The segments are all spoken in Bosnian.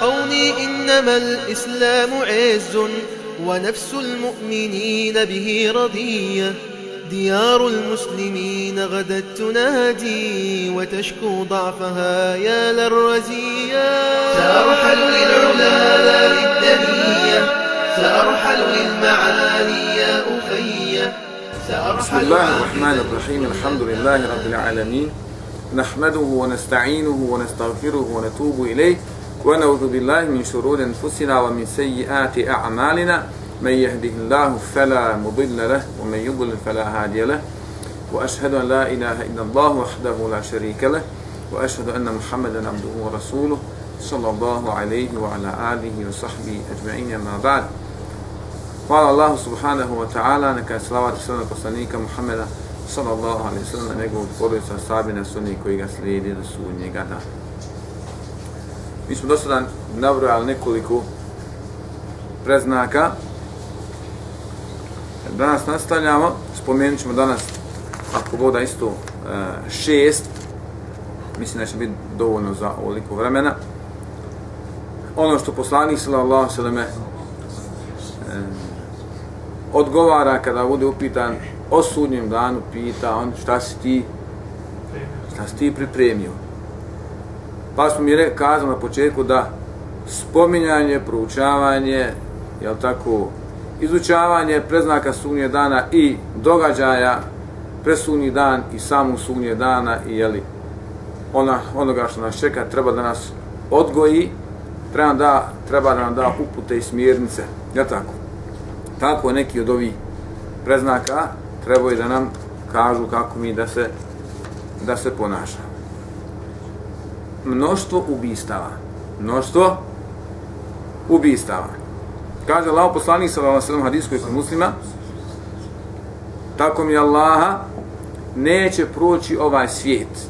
قومي إنما الإسلام عز ونفس المؤمنين به رضية ديار المسلمين غدت تنادي وتشكو ضعفها يا للرزية سأرحل للعلا لا للدنية سأرحل للمعالي يا أخي. بسم الله الرحمن الرحيم. الحمد لله رب العالمين. نحمده ونستعينه ونستغفره ونتوب إليه. ونعوذ بالله من شرور أنفسنا ومن سيئات أعمالنا. من يهده الله فلا مضل له ومن يضلل فلا هادي له. وأشهد أن لا إله إلا الله وحده لا شريك له. وأشهد أن محمدا عبده ورسوله صلى الله عليه وعلى آله وصحبه أجمعين ما بعد. قال الله سبحانه وتعالى نكا سلامات سنة poslanika Muhammeda sallallahu alaihi sallam na njegovu porodicu sahabi na sunni koji ga slijedi do sudnjega dana. Mi smo do sada nabrojali nekoliko preznaka. Danas nastavljamo, spomenut ćemo danas, ako voda isto e, šest, mislim da će biti dovoljno za ovoliko vremena. Ono što poslanik sallallahu sallam e, odgovara kada bude upitan o sudnjem danu, pita on šta si ti, šta si ti pripremio. Pa smo mi kazali na početku da spominjanje, proučavanje, jel tako, izučavanje preznaka sunnje dana i događaja presunji dan i samu sunnje dana i jeli, ona, onoga što nas čeka treba da nas odgoji, treba da, treba da nam da upute i smjernice, jel tako? Tako neki od ovih preznaka trebaju da nam kažu kako mi da se da se ponašamo mnoštvo ubistava. Mnoštvo ubistava. Kaže Allah poslanik sa vam sredom hadijskoj kod muslima, tako mi Allaha neće proći ovaj svijet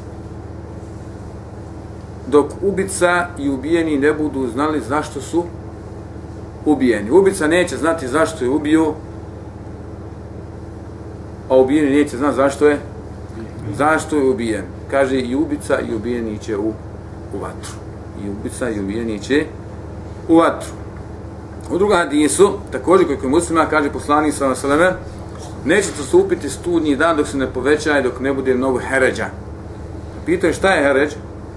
dok ubica i ubijeni ne budu znali zašto su ubijeni. Ubica neće znati zašto je ubio, a ubijeni neće znati zašto je zašto je ubijen. Kaže i ubica i ubijeni će u u vatru. I ubica i ubijeni će u vatru. U druga hadisu, također koji muslima kaže poslanik sa Veseleme, nećete stupiti studnji dan dok se ne poveća i dok ne bude mnogo heređa. Pitaju šta je heređ?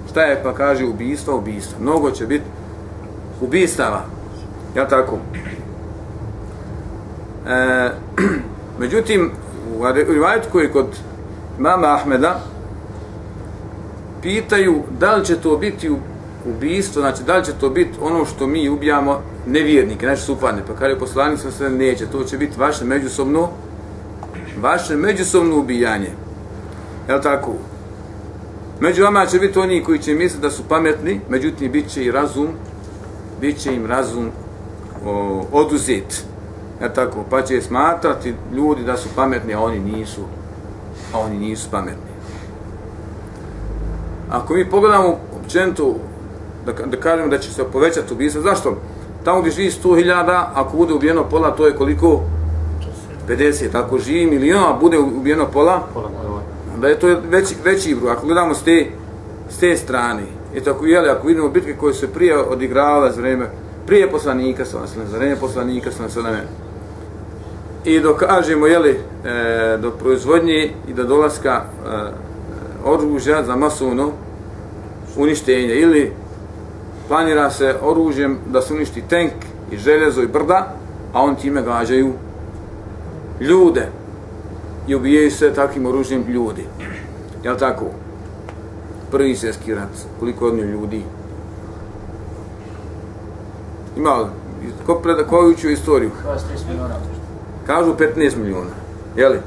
Šta je pa kaže ubijstva, ubijstva. Mnogo će biti ubijstava. Ja tako? E, međutim, u rivajetu koji kod mama Ahmeda, pitaju da li će to biti ubistvo, znači da li će to biti ono što mi ubijamo nevjernike, znači, naše supadne. Pa kada je poslanik sam sve neće, to će biti vaše međusobno vaše međusobno ubijanje. Je tako? Među vama će biti oni koji će misliti da su pametni, međutim bit će i razum, bit će im razum o, oduzet. Je tako? Pa će smatrati ljudi da su pametni, a oni nisu. A oni nisu pametni. Ako mi pogledamo općenito, da, da kažemo da će se povećati ubistva, zašto? Tamo gdje živi 100.000, ako bude ubijeno pola, to je koliko? 50. Ako živi milijon, a bude ubijeno pola, da je to veći, veći broj. Ako gledamo s te, s te strane, i tako jeli, ako vidimo bitke koje su prije odigravale za vreme, prije poslanika, sa za vreme poslanika, sa i dokažemo, jeli, e, do proizvodnje i do dolaska e, oružja za masovno uništenje ili planira se oružjem da se uništi tank i željezo i brda, a on time gađaju ljude i ubijaju se takvim oružjem ljudi. Je li tako? Prvi svjetski rat, koliko odnio ljudi? Ima li? Ko preda, koju učio istoriju? Kažu 15 miliona. Je li?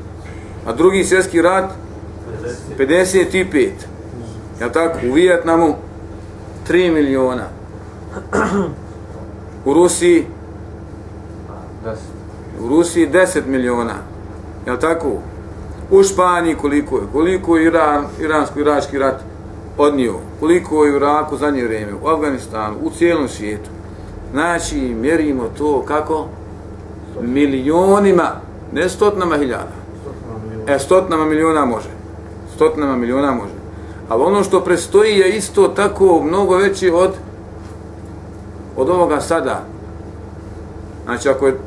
A drugi svjetski rat? 55. Ja tako, u Vijetnamu 3 miliona. U Rusiji U Rusiji 10 miliona. Ja tako? U Španiji koliko je? Koliko je Iran, iransko-irački rat odnio? Koliko je u Iraku zadnje vrijeme? U Afganistanu? U cijelom svijetu? Znači, mjerimo to kako? Milionima, ne stotnama hiljada. E, stotnama miliona može stotinama miliona može. Ali ono što prestoji je isto tako mnogo veći od od ovoga sada. Znači, ako je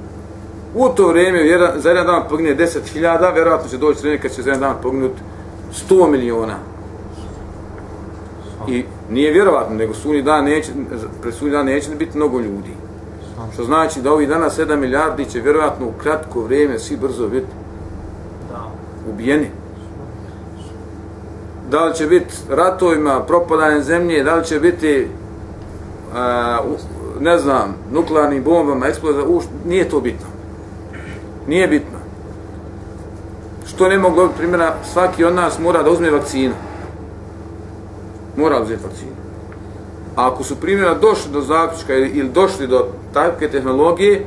u to vrijeme vjera, za jedan dan pogine 10.000, vjerojatno će doći vrijeme kad će za jedan dan poginuti 100 miliona. I nije vjerovatno, nego sunji dan neće, pred sunji dan neće biti mnogo ljudi. Što znači da ovih dana 7 milijardi će vjerovatno u kratko vrijeme svi brzo biti ubijeni. Da li će biti ratovima, propadanje zemlje, da li će biti e, a, ne znam, nuklearnim bombama, eksplozija, nije to bitno. Nije bitno. Što ne mogu primjera, svaki od nas mora da uzme vakcinu. Mora uzeti vakcinu. A ako su primjera došli do zaključka ili došli do takve tehnologije,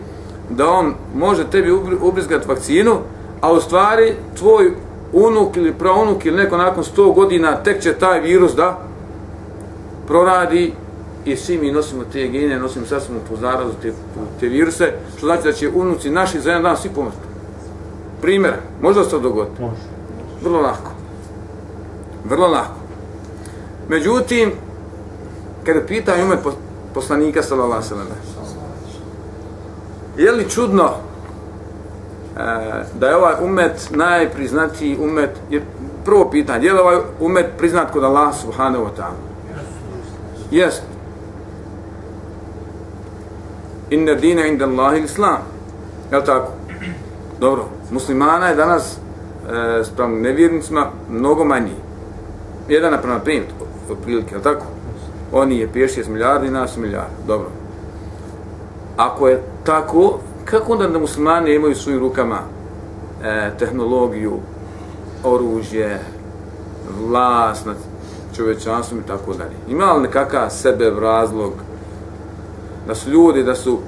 da on može tebi ubrizgati vakcinu, a u stvari tvoj unuk ili praunuk ili neko nakon 100 godina tek će taj virus da proradi i svi mi nosimo te gene, nosimo sasvom po zarazu te, te viruse, što znači da će unuci naši za jedan dan svi pomrti. Primjer, možda se to dogoditi? Može. Vrlo lako. Vrlo lako. Međutim, kada pita umet poslanika sallallahu alejhi ve sellem. Je li čudno Eh, da je ovaj umet najpriznatiji umet, je prvo pitanje, je li ovaj umet priznat kod Allah subhanahu wa ta'ala? Jest. Inna dina inda Allahi islam. Je li tako? Dobro. Muslimana je danas eh, e, sprem nevjernicima mnogo manji. Jedan naprema primit, otprilike, je li tako? oni je 5-6 milijardi, nas milijardi. Dobro. Ako je tako, kako onda da muslimani imaju svojim rukama e, tehnologiju, oružje, vlast nad čovečanstvom i tako dalje? Ima li nekakav sebe razlog da su ljudi, da su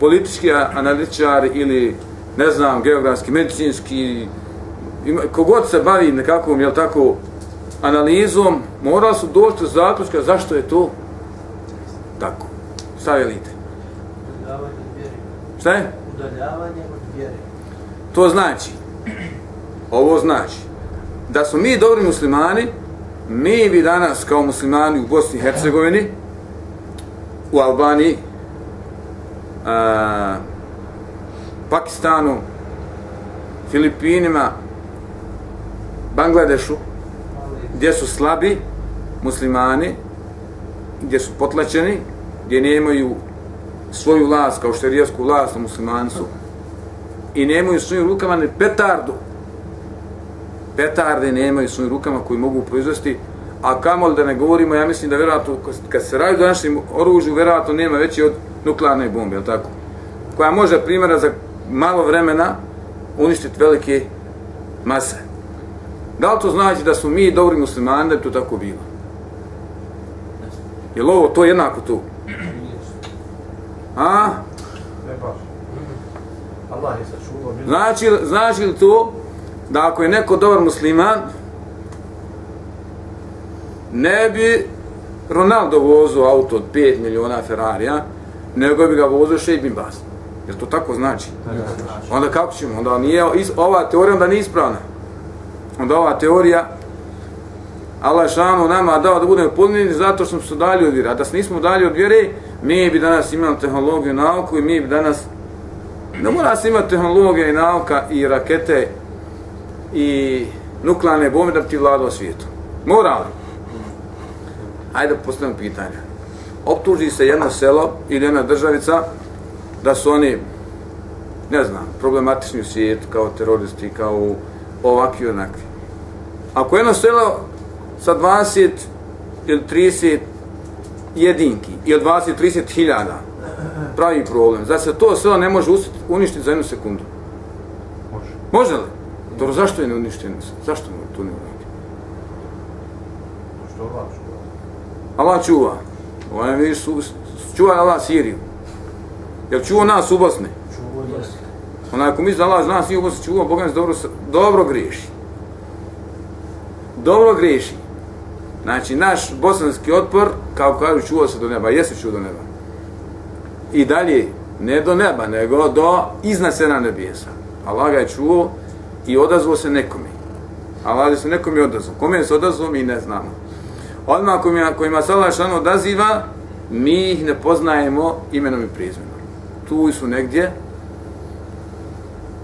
politički analitičari ili ne znam, geografski, medicinski, ima, kogod se bavi nekakvom, jel tako, analizom morali su doći do zaključka zašto je to tako. Šta velite? Od vjere. Šta je? Udaljavanje od vjere. To znači, ovo znači, da smo mi dobri muslimani, mi bi danas kao muslimani u Bosni i Hercegovini, u Albaniji, a, Pakistanu, Filipinima, Bangladešu, gdje su slabi muslimani, gdje su potlačeni, gdje nemaju svoju vlast, kao šerijasku vlast, muslimani su, i nemaju svojim rukama ne petardu. Petarde nemaju svojim rukama koji mogu proizvesti, a kamol da ne govorimo, ja mislim da vjerojatno, kad se radi današnjim oružju, vjerojatno nema veći od nuklearne bombe, je tako? Koja može primjera za malo vremena uništiti velike mase. Da li to znači da smo mi dobri muslimani, da bi to tako bilo? Je li ovo to jednako tu? A? Ne baš. Allah je sačuvao. Znači, znači li to da ako je neko dobar musliman, ne bi Ronaldo vozio auto od 5 miliona Ferrarija, nego bi ga vozio Šejbin Bas. Jer to tako znači? Onda kako ćemo? Onda nije, ova teorija onda nije ispravna onda ova teorija Allah šanu nama dao da budemo podmjeni zato što smo se dali od vjere. A da se nismo dali od vjere, mi bi danas imali tehnologiju i nauku i mi bi danas ne mora se imati tehnologija i nauka i rakete i nuklearne bombe da bi ti vladao svijetu. Mora li? Hajde postavimo pitanje. Optuži se jedno selo ili jedna državica da su oni, ne znam, problematični u svijetu kao teroristi, kao ovakvi onakvi. Ako jedno selo sa 20 ili 30 jedinki ili 20-30 hiljada pravi problem, znači se to selo ne može uništiti za jednu sekundu? Može. Može li? Dobro, zašto je ne sekundu? Zašto mu to ne uradi? Što Allah čuva? Allah čuva. Ovo je vidiš, čuva Allah Siriju. Jel čuva nas u Bosni? Čuva, jesi. Onaj, ako misli da Allah zna svi u Bosni čuva, Boga nas dobro, dobro griješi dobro griješi. Znači, naš bosanski otpor, kao kažu, čuo se do neba, jesi čuo do neba. I dalje, ne do neba, nego do iznad sena nebijesa. Allah ga je čuo i odazvao se nekome. Allah se nekome odazvao. Kome se odazvao, mi ne znamo. Odmah kojima, kojima se Allah šano odaziva, mi ih ne poznajemo imenom i prizmenom. Tu su negdje,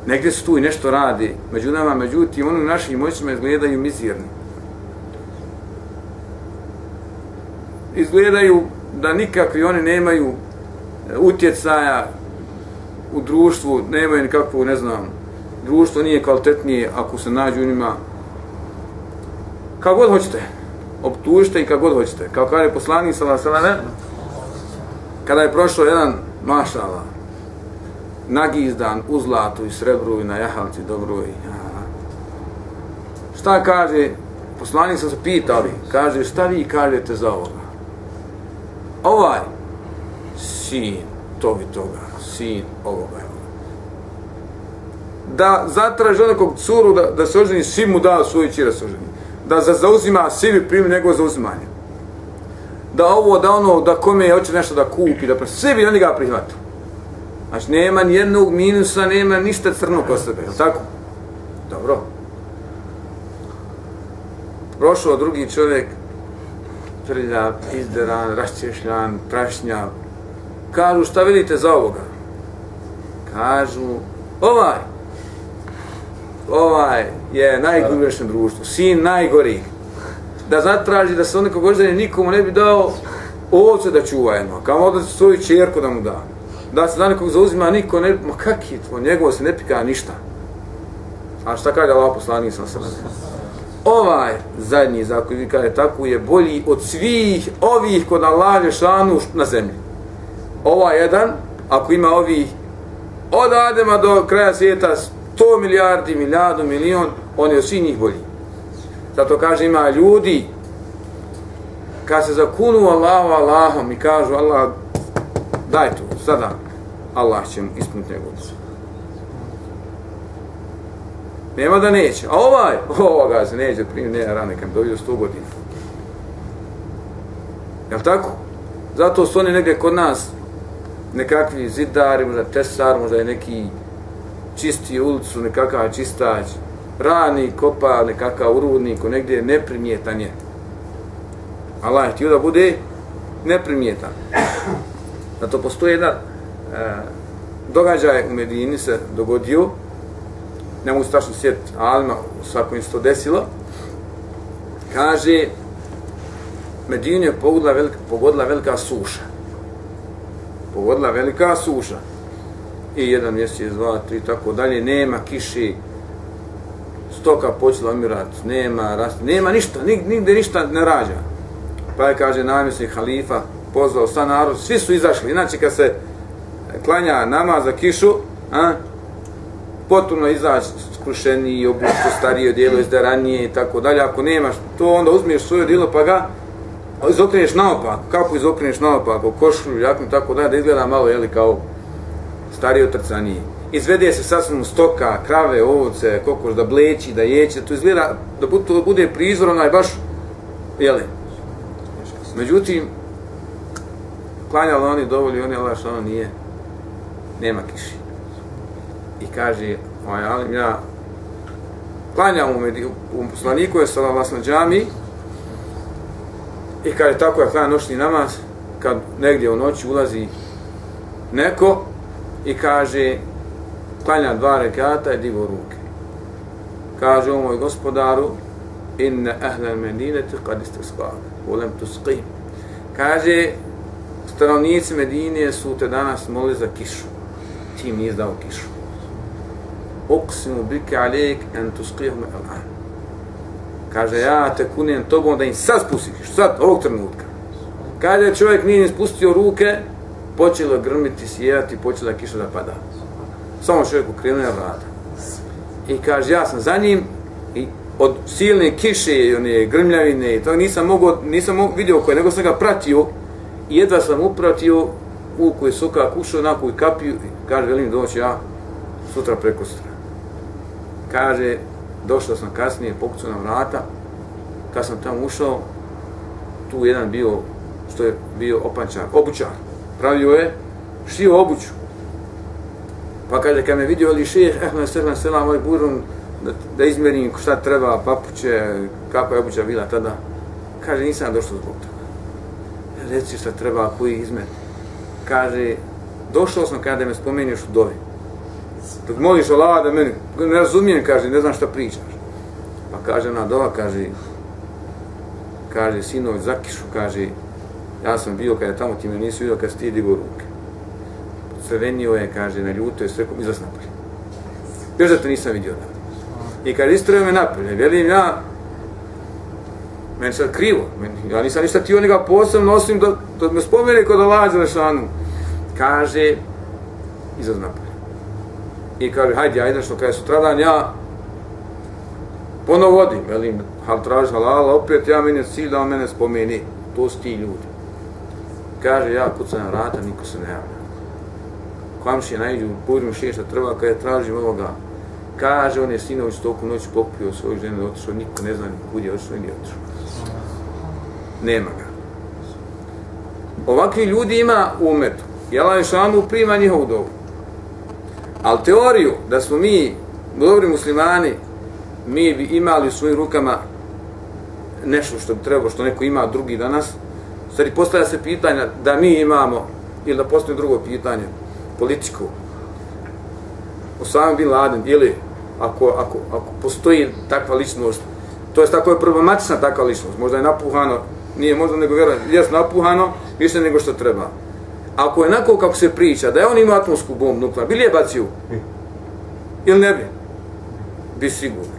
negdje su tu i nešto radi među nama, međutim, ono našim moćima izgledaju mizirni. Izgledaju da nikakvi oni nemaju eh, utjecaja u društvu, nemaju nikakvu, ne znam, društvo nije kvalitetnije ako se nađu u njima. Kako god hoćete optužite i kako god hoćete. Kao kada je poslanik sa salame kada je prošao jedan mašala nagizdan u zlatu i srebru i na jahalci dobro i šta kaže poslanik sam se pitali kaže šta vi kažete za ovo? Ovaj sin toga toga sin ovoga da zatraži onakog curu da, da se oženi, svi mu da svoju čira se oženi. Da za zauzima, svi bi primili njegovo zauzimanje. Da ovo, da ono, da kome je hoće nešto da kupi, da sve bi oni ga prihvatili. Znači, nema nijednog minusa, nema ništa crno kod sebe, je tako? Dobro. Prošao drugi čovjek, prljav, izderan, raščešljan, prašnja. Kažu, šta vidite za ovoga? Kažu, ovaj, ovaj je najgublješno društvo, sin najgori. Da zatraži da se on nekog oždelje nikomu ne bi dao ovce da čuva jedno, kao da se svoju čerku da mu da. Da se da nekog zauzima, niko ne, ma kak je to, njegovo se ne pika ništa. A šta kaže Allah poslanik sam sam? Ovaj zadnji zakon, vi kaže tako, je bolji od svih ovih kod Allah šanu na zemlji. Ovaj jedan, ako ima ovih od Adema do kraja svijeta, 100 milijardi, milijardu, milion, on je od svih njih bolji. Zato kaže ima ljudi, kad se zakunu Allahu Allahom i kažu Allah, daj tu, sada, Allah će mu ispuniti njegovu Nema da neće. A ovaj, ovoga se neće primiti, ne rane, kad dobio 100 godina. Jel tako? Zato su oni negdje kod nas nekakvi zidari, možda tesar, možda je neki čisti ulicu, nekakav čistač, rani, kopa, nekakav urudnik, negdje neprimjetan je. Allah je htio da bude neprimjetan. Zato postoji jedan e, događaj u Medini se dogodio, ne mogu strašno sjetiti, alima svako im se to desilo, kaže, Medinu je pogodila velika, pogodila velika suša. Pogodila velika suša i jedan mjesec, dva, tri, tako dalje, nema kiši, stoka počela umirat, nema rasti, nema ništa, nigde ništa ne rađa. Pa je, kaže, namjesnik halifa, pozvao sa narod, svi su izašli, inače kad se klanja nama za kišu, a, potpuno izaći skrušeni i obučko starije dijelo izdaranije i tako dalje, ako nemaš to, onda uzmiješ svoje dijelo pa ga izokreneš naopako, kako izokreneš naopako, košulju, jaknu, tako dalje, da izgleda malo, jeli, kao starije otrcanije. Izvede se sasvim stoka, krave, ovce, kokoš da bleći, da jeće, to izgleda da bude, to bude prizor onaj baš, jeli. Međutim, klanjali oni dovolj, oni Allah što ono nije, nema kiši. I kaže, ovaj, alim ja klanjam u, medi, u poslaniku, je sala vas na džami, i kaže, tako je klanjam noćni namaz, kad negdje u noći ulazi neko, i kaže klanja dva rekata i divo ruke. Kaže o moj gospodaru inna ahla medinete kad iste skali, volem tu. Kaže stanovnici Medine su te danas molili za kišu. Ti mi izdao kišu. Uksimu bike alijek en tuskihum skihme al Kaže, ja te kunem tobom da im sad spustiš, sad, ovog trenutka. Kada čovjek nije spustio ruke, počelo grmiti, sjevati, počela kiša da pada. Samo čovjek ukrenuo je vrata. I kaže, ja sam za njim i od silne kiše i one grmljavine i to nisam mogao, nisam mogo, vidio koje, nego sam ga pratio i jedva sam upratio u koji suka kušao, na koju kapiju i kaže, velim doći ja sutra preko sutra. Kaže, došao sam kasnije, pokucao na vrata, kad sam tamo ušao, tu jedan bio, što je bio opančar, obučar, pravio je, šio obuću. Pa kaže, kad me vidio ali šeh, eh, me srna selam, ovaj burun, da, da izmerim šta treba, papuće, kako je obuća bila tada. Kaže, nisam došao zbog toga. reci šta treba, koji izmet. Kaže, došao sam kada me spomeniš u dovi. Dok moliš Allah da meni, ne razumijem, kaže, ne znam šta pričaš. Pa kaže ona dova, kaže, kaže, sinoć, zakišu, kaže, ja sam bio kada tamo ti me nisi vidio kad ti digo ruke. Crvenio je, kaže, na ljuto je sve izlaz napolje. Još da te nisam vidio da. I kaže, istrojio me napolje, velim ja, meni sad krivo, meni, ja nisam ništa tio njega posebno, osim da, da me spomene kod Allah Đelešanu. Kaže, izlaz napolje. I kaže, hajde, ajde što kada je sutradan, ja ponovo vodim, velim, hal traži halala, opet ja meni cilj da on mene spomeni, to su ti ljudi. Kaže, ja kucam na vrata, niko se ne javlja. Kvamši je najđu, pudim šešta trva, kada je tražim ovoga, kaže, on je sinović toku noć pokupio svoju ženu, otišao, niko ne zna ni kud je otišao, nije otišao. Nema ga. Ovakvi ljudi ima u umetu. I je Šamu prima njihovu dobu. Ali teoriju da smo mi dobri muslimani, mi bi imali u svojim rukama nešto što bi trebalo, što neko ima drugi danas, stvari postavlja se pitanja da mi imamo, ili da postoji drugo pitanje, političko, Osama Bin Laden, ili ako, ako, ako postoji takva ličnost, to je tako je problematična takva ličnost, možda je napuhano, nije možda nego vjerujem, jes napuhano, više nego što treba. Ako je onako kako se priča, da je on ima atomsku bombu nuklearnu, bili je bacio? Ili ne bi? Bi sigurno.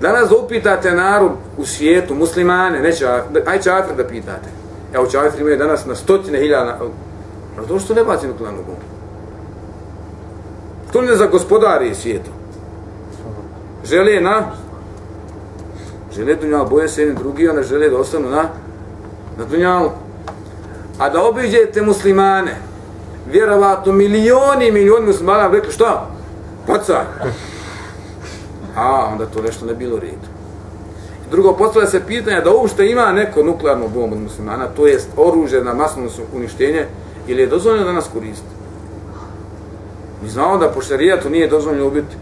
Danas da upitate narod u svijetu, muslimane, neće, aj čafir da pitate. Evo čafir imaju danas na stotine hiljada, ali to što ne baci nuklearnu bombu? To ne za gospodari svijetu. Žele na žele dunjalu, boje se jedni drugi, one žele da ostanu na, na dunjalu. A da obiđete muslimane, vjerovatno milioni i milioni muslimana rekli šta? Pacaj. A, onda to nešto ne bilo redu. Drugo, postavlja se pitanje da uopšte ima neko nuklearnu bombu muslimana, to jest oružje na masno uništenje, ili je dozvoljeno da nas koristi? Mi znamo da po šarijatu nije dozvoljeno ubiti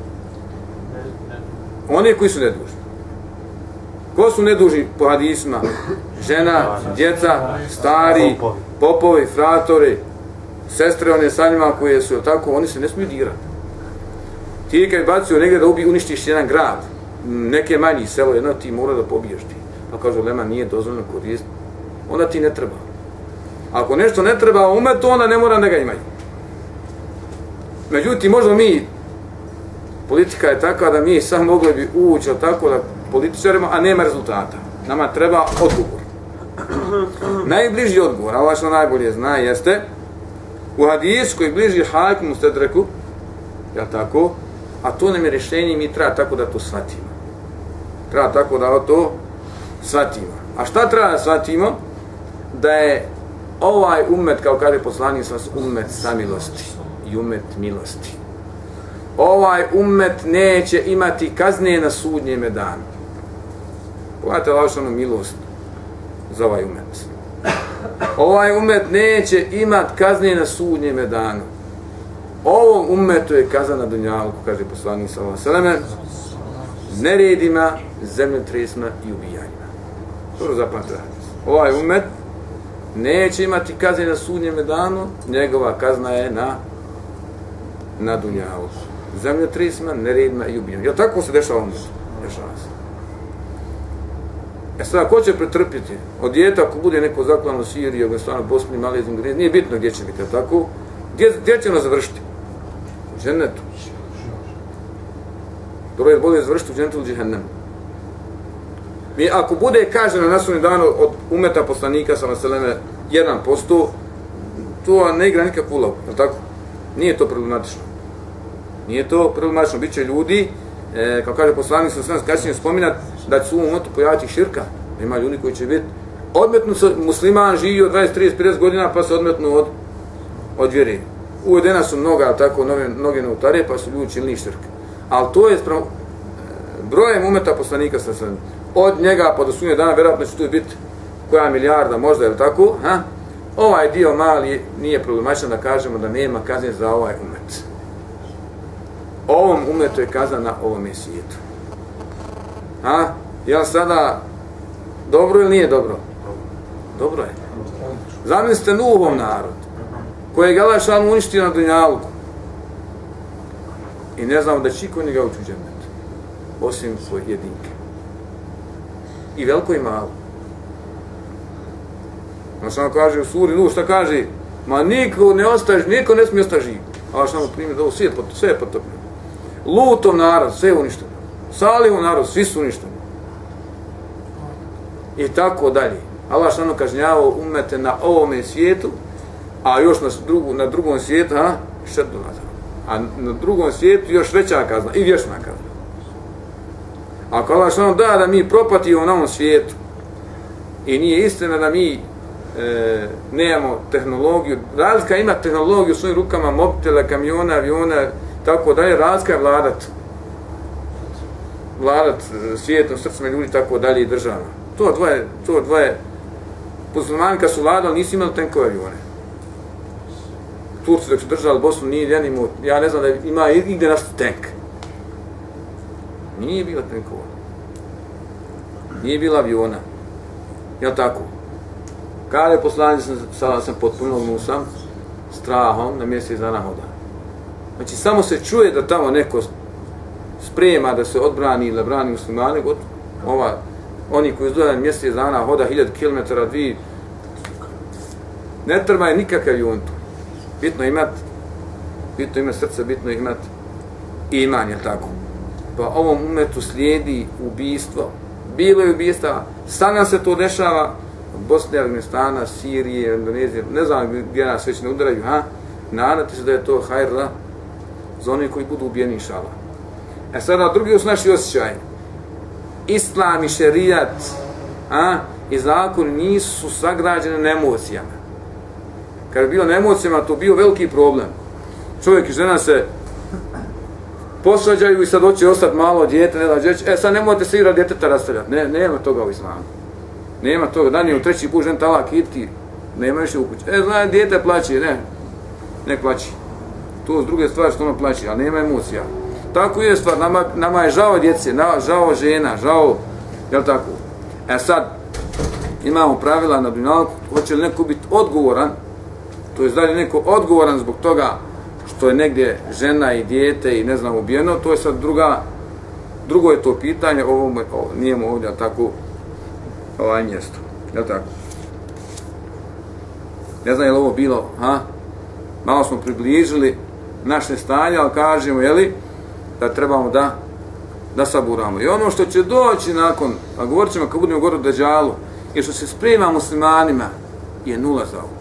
oni koji su nedužni. Ko su nedužni po hadisma? Žena, djeca, stari, popovi, fratori, sestre, one sa njima koje su tako, oni se ne smiju dirati. Ti kad bacio negdje da ubi, uništiš jedan grad, neke manji selo, jedno ti mora da pobiješ ti. Pa kažu, Lema, nije dozvoljeno koristiti. Onda ti ne treba. Ako nešto ne treba umetu, onda ne mora da ga imaju. Međutim, možda mi, politika je takva da mi sam mogli bi ući tako da političarima, a nema rezultata. Nama treba odgovor. Najbliži odgovor, a vaš najbolje zna, jeste u hadisu koji bliži hakim u stedreku, ja tako, a to nam je rješenje mi treba tako da to shvatimo. Treba tako da to shvatimo. A šta treba da shvatimo? Da je ovaj umet, kao kaže poslanik sa umet samilosti i umet milosti. Ovaj umet neće imati kazne na sudnjem danu. Pogledajte lašanu ono milost za ovaj umet. Ovaj umet neće imat kazne na sudnjem danu. Ovom umetu je kazan na Dunjalku, kaže poslanik sa Seleme, neredima, zemljotresima i ubijanjima. Dobro zapamte Ovaj umet neće imati kazne na sudnjem danu, njegova kazna je na na Dunjalku. Zemljotresima, neredima i ubijanjima. Jel tako se dešava umet? Dešava se. E sada, ko će pretrpiti? Od djeta, ako bude neko zaklano Sirije, Siriji, Afganistanu, Bosni, Malezim, Grijez, nije bitno gdje će biti, tako? Gdje, gdje će ono završiti? U džennetu. Dobro je bolje završiti u džennetu ili džihennemu. Mi, ako bude kaženo na naslovni dan od umeta poslanika sa naseleme 1%, to ne igra nikakvu ulogu, je tako? Nije to problematično. Nije to problematično. Biće ljudi, e, kao kaže poslanik sa sve kasnije spominat, da će se u umotu pojaviti širka. Ima ljudi koji će biti odmetnu se musliman živio 20, 30, 50 godina pa se odmetnu od, od vjeri. Uvedena su mnoga tako nove, mnoge novotare pa su ljudi činili širka. Ali to je spravo, brojem umeta poslanika sa sve. Od njega pa do sunje dana vjerojatno će tu biti koja milijarda možda je tako. Ha? Ovaj dio mali nije problematičan da kažemo da nema kazne za ovaj umet. Ovom umetu je kazana na ovom svijetu. A? Ja sada dobro ili nije dobro? Dobro je. Zamislite Nuhom narod, koji je Allah šalno uništio na Dunjalku. I ne znamo da će iko njega ući u džennet, osim svoje jedinke. I veliko i malo. On samo kaže u suri Nuh, šta kaže? Ma niko ne ostaje, niko ne smije ostati živ. Allah šalno primjer da ovo svijet, sve je potopljeno. Lutov narod, sve uništeno. Salihov narod, svi su uništeni. I tako dalje. Allah što ono kažnjavao umete na ovome svijetu, a još na, drugu, na drugom svijetu, ha, šedu nazad. A na drugom svijetu još veća kazna i vješna kazna. Ako Allah što ono da da mi propatimo na ovom svijetu i nije istina da mi e, nemamo tehnologiju, razlika ima tehnologiju u svojim rukama, mobitela, kamiona, aviona, tako dalje, razlika je vladat vladat svijetom, srcima ljudi, tako dalje i država. To dvoje, to dvoje, muslimani kad su vladali, nisu imali tenkove avione. Turci dok su držali Bosnu, nije jedan imao, ja ne znam da ima igde naš tank. Nije bila tenkova. Nije bila aviona. Ja tako? Kada je poslanic, sada sam potpuno musam, strahom na mjesec dana hoda. Znači, samo se čuje da tamo neko sprema da se odbrani ili da brani muslimane, god ova, oni koji izdvojan mjesec dana hoda hiljad kilometara, dvi, ne treba je nikakav juntu. Bitno imat, bitno imat srce, bitno imat iman, je tako. Pa ovom umetu slijedi ubijstvo, bilo je ubijstva, sada se to dešava, Bosne, Afganistana, Sirije, Indonezije, ne znam gdje nas već ne udaraju, ha? Nadate se da je to hajrla za one koji budu ubijeni šala. E sada drugi su naši osjećaj. Islam i šerijat a, i zakon nisu sagrađene na emocijama. Kad bi bilo na emocijama, to bio veliki problem. Čovjek i žena se posvađaju i sad hoće ostati malo djete, ne da djeće. E sad nemojte se igrati djeteta rastavljati. Ne, nema toga u islamu. Nema toga. Dan je u treći put žen talak iti, nema više u kući. E, zna, djete plaće, ne. Ne plaći. To s druge stvari što ono plaći, ali nema emocija. Tako je stvar, nama, nama je žao djece, na, žao žena, žao, jel tako? E sad, imamo pravila na Dunjalku, hoće li neko biti odgovoran, to je dalje neko odgovoran zbog toga što je negdje žena i dijete i ne znam ubijeno, to je sad druga, drugo je to pitanje, ovo, ovo nije mu ovdje, tako, ovaj mjesto, jel tako? Ne znam je li ovo bilo, ha? Malo smo približili naše stanje, ali kažemo, jeli, da trebamo da da saburamo. I ono što će doći nakon, a govorit ćemo kad budemo govoriti o Deđalu, je što se sprema muslimanima, je nula za ovo.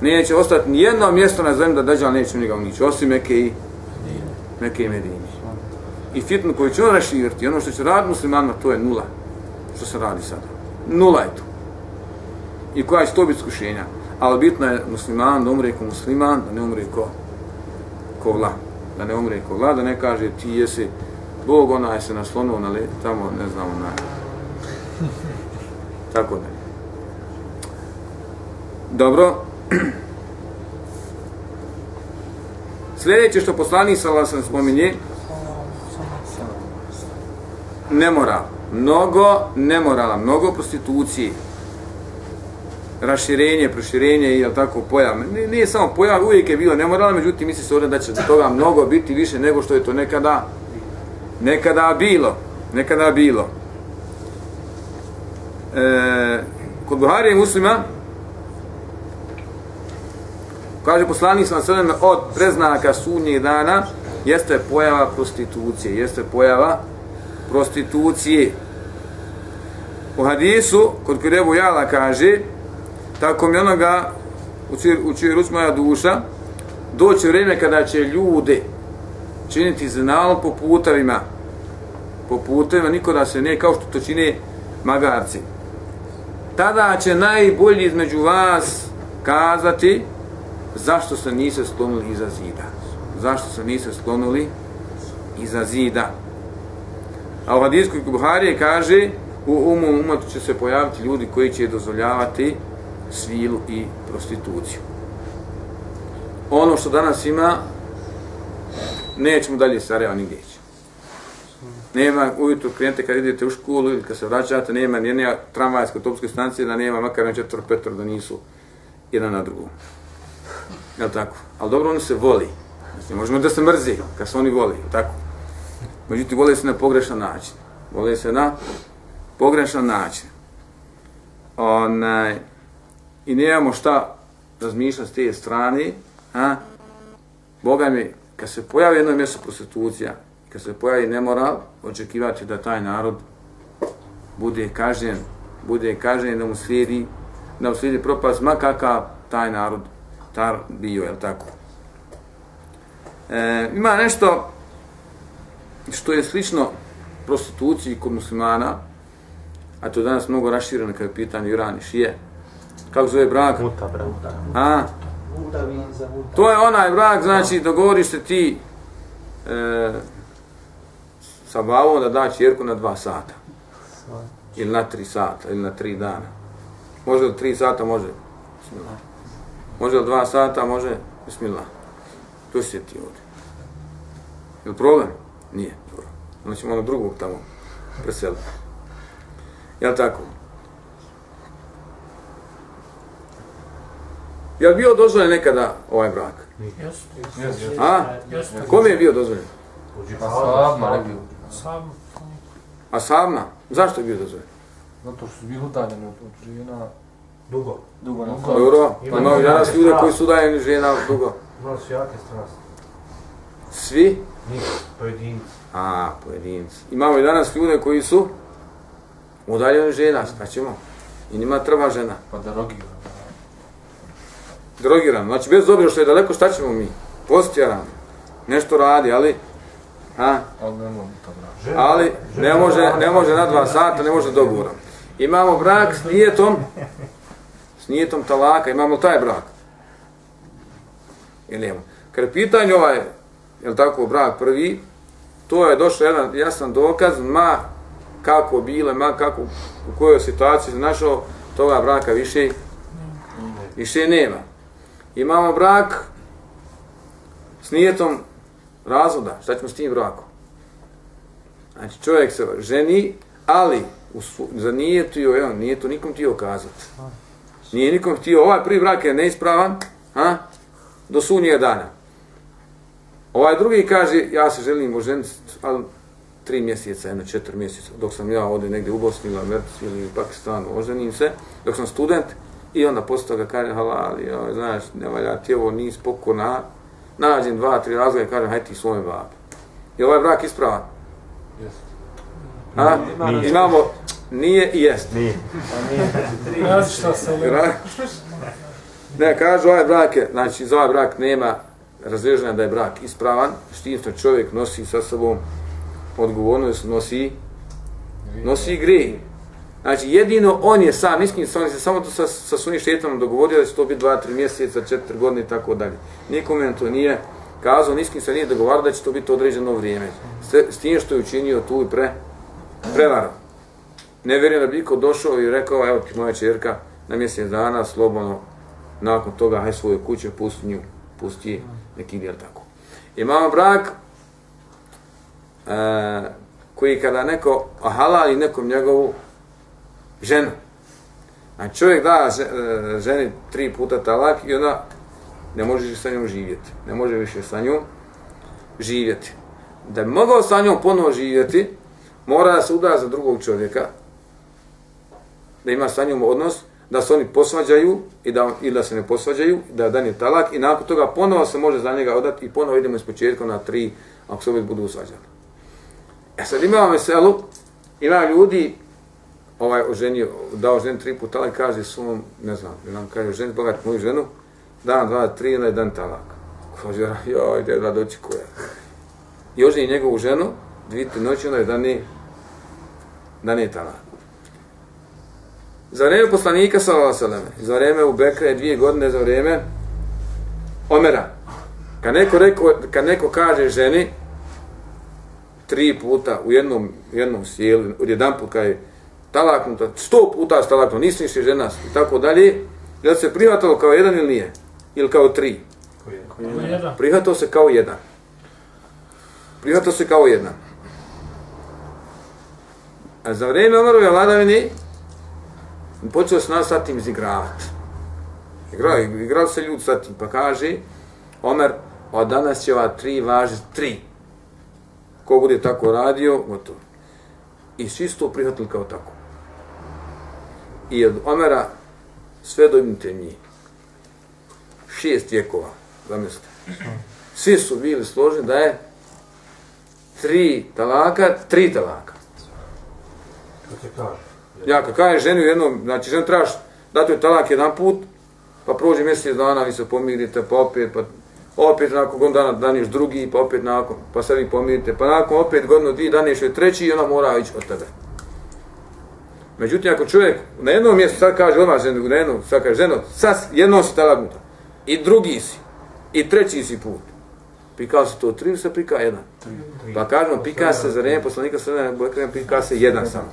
Neće ostati ni jedno mjesto na zemlji da Deđal neće njega unići, osim Mekke i Mekke i Medini. I fitnu koju će on raširiti, ono što će raditi muslimanima, to je nula. Što se radi sada. Nula je to. I koja će to biti skušenja. Ali bitno je musliman da umre ko musliman, da ne umre ko, ko vlah da ne umre ko glada, ne kaže ti jesi Bog, ona je se naslonuo na le, tamo, ne znam, ona Tako da. Dobro. Sljedeće što poslanik sala sam spominje, ne mora, mnogo ne mnogo prostitucije raširenje, proširenje i jel tako pojav. Nije, nije samo pojav, uvijek je bilo nemoralno, međutim misli se ovdje da će toga mnogo biti više nego što je to nekada nekada bilo. Nekada bilo. E, kod Buhari i muslima kaže poslanik sam sredem od preznaka sunnjih dana jeste pojava prostitucije, jeste pojava prostitucije. U hadisu, kod Kurebu Jala kaže, tako mi onoga u čijoj ruci moja duša, doće vrijeme kada će ljude činiti znalom po putavima, po putavima, niko da se ne, kao što to čine magarci. Tada će najbolji između vas kazati zašto se niste sklonuli iza zida. Zašto se niste sklonuli iza zida. A u hadijskoj Buharije kaže u umu umatu će se pojaviti ljudi koji će dozvoljavati svilu i prostituciju. Ono što danas ima, nećemo dalje Sarajeva nigdje ići. nema ujutru krenete kad idete u školu ili kad se vraćate, nema nijedne tramvajske autobuske stanice da nema makar na četvr petro da nisu jedan na drugom. Jel tako? Ali dobro, oni se voli. Znači, možemo da se mrzi kad se oni voli, jel tako? Međutim, vole se na pogrešan način. Vole se na pogrešan način. Onaj, I nemamo šta razmišljati s te strane, a? Boga mi, kad se pojavi jedno mjesto prostitucija, kad se pojavi nemoral, očekivati da taj narod bude kažen, bude kažen da mu slijedi, da mu slijedi propast, ma kakav taj narod tar bio, je tako? E, ima nešto što je slično prostituciji kod muslimana, a to je danas mnogo rašireno kada je pitanje Iran i šije. Kako zove brak? Muta, brak. A? To je onaj brak, znači dogovoriš se ti e, sa bavom da da čerku na dva sata. Ili na tri sata, ili na tri dana. Može li tri sata, može. Bismillah. Može li dva sata, može. Bismillah. To si ti ovdje. Je li problem? Nije. Dobro. Onda ćemo ono drugog tamo preseliti. Je li tako? Je li bio dozvoljen nekada ovaj brak? Jeste. A? Jeste. Kome je bio dozvoljen? Pa Sabma, ne bio. Sam. A Savna? Zašto je bio dozvoljen? Zato što su bili udaljeni od od žena. Dugo. Dugo na Dobro, Ima imamo danas koji ljude su koji su udajeni žena dugo. Imali su jake strasti. Svi? Njih, pojedinci. A, pojedinci. Imamo i danas ljude koji su udaljeni žena, šta ćemo? I njima treba žena. Pa da rogira. Drogiran, znači bez obzira što je daleko, šta ćemo mi? Postjaran, nešto radi, ali... A, Ali ne mogu to brati. Žena, ali ne može, ne može na dva sata, ne može dogovorom. Imamo brak s nijetom, s nijetom talaka, imamo taj brak. Ili imamo. Kad je pitanje ovaj, je li tako, brak prvi, to je došao jedan jasan dokaz, ma kako bile, ma kako, u kojoj situaciji se našao, toga braka više, više nema. Imamo brak s nijetom razvoda, šta ćemo s tim brakom? Znači čovjek se ženi, ali u svu, za nijetu joj, on nije to nikom htio kazati. Nije nikom htio, ovaj prvi brak je neispravan, a? do sunnjega dana. Ovaj drugi kaže, ja se želim oženiti, ali tri mjeseca, jedno četiri mjeseca, dok sam ja ovdje negdje u Bosni ili Americi ili u Pakistanu, oženim se, dok sam student, i onda posle toga kaže, halal, joj, znaš, ne valja ti ovo, nis pokona, nađem dva, tri razloga i kažem, hajde ti svoje babi. Je ovaj brak ispravan? Jeste. A? Imamo, nije i jest. Nije. Se ne... Brak- Ne, kažu ovaj brak je, znači za ovaj brak nema razreženja da je brak ispravan, s tim što čovjek nosi sa sobom odgovornost, nosi, nosi grije. Znači jedino on je sam, niskim sam, on se samo to sa, sa sunim šetanom dogovorio da će to biti dva, tri mjeseca, četiri godine i tako dalje. Nikome on to nije kazao, niskim se nije dogovarao da će to biti određeno vrijeme. S, s tim što je učinio tu i pre, prevaro. Ne vjerujem da bi iko došao i rekao, evo ti moja čerka, na mjesec dana, slobodno, nakon toga, haj svoje kuće, pusti nju, pusti neki ide, tako. Imamo brak, e, koji kada neko halali nekom njegovu žena. Znači, a čovjek da e, ženi tri puta talak i onda ne može više sa njom živjeti. Ne može više sa njom živjeti. Da bi mogao sa njom ponovo živjeti, mora da se uda za drugog čovjeka, da ima sa njom odnos, da se oni posvađaju i da, i da se ne posvađaju, da dan je talak i nakon toga ponovo se može za njega odati i ponovo idemo iz početka na tri, ako se uvijek budu svađali. E sad imamo veselu, ima ljudi, ovaj oženio, dao ženi tri puta talak, kaže svom, ne znam, ne nam kaže, ženi bogat moju ženu, dan, dva, tri, onda je dan talak. Kaže, joj, gdje da doći koja. I oženi njegovu ženu, dvije tri noći, onda je dan je, dan je talak. Za vrijeme poslanika sallallahu alejhi za vrijeme u Bekre dvije godine za vrijeme Omera. Kad neko, reko, kad neko kaže ženi tri puta u jednom, jednom sjelu, od jedan put kad je talaknuta, sto puta talaknuta, nisi više žena i tako dalje, da se prihvatalo kao jedan ili nije? Ili kao tri? Prihvatao se kao jedan. Prihvatao se kao jedan. A za vrijeme Omerove vladavine počeo se nas sa tim izigravati. Igrao, igrao se ljudi sa tim, pa kaže Omer, od danas će ova tri važi tri. Ko bude tako radio, gotovo. I svi su to prihvatili kao tako. I od Omera sve do Ibn Temije. Šest vjekova, zamislite. Svi su bili složeni da je tri talaka, tri talaka. Ja kad kažem ženi u jednom, znači ženu trebaš dati joj talak jedan put, pa prođe mjesec dana, vi se pomirite, pa opet, pa opet nakon godinu dana daniš drugi, pa opet nakon, pa se vi pomirite, pa nakon opet godinu, dvije daniš joj treći i ona mora ići od tebe. Međutim, ako čovjek na jednom mjestu sad kaže odmah ženu, na jednom, sad kaže ženo, sad jednom si talagnuta, i drugi si, i treći si put. Pikao se to tri, se pika jedan. Pa kažemo, pika se za vrijeme poslanika sredana, pika se jedan samo.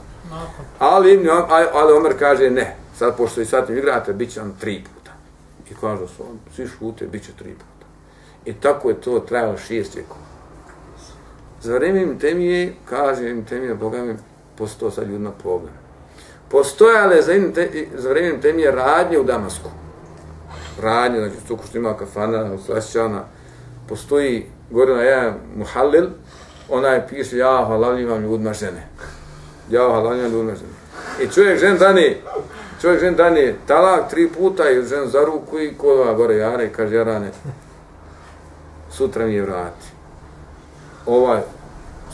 Ali, ali, Omer kaže ne, sad pošto i sad tim igrate, bit će vam tri puta. I kaže su, on, svi šute, bit će tri puta. I tako je to trajalo šest vjekova. Za vrijeme im temije, kaže im temije, Boga mi, postao sad ljudima problem. Postojale za, te, za vremenim temije radnje u Damasku. Radnje, znači tu što ima kafana, slašćana, postoji gore na jedan muhallil, onaj piše, ja halalim ljudima žene ja halanja ljudima žene. I čovjek žen dani, čovjek žen dani talak tri puta i žen za ruku i kova gore jare i kaže jarane, sutra mi je vrati. Ovaj,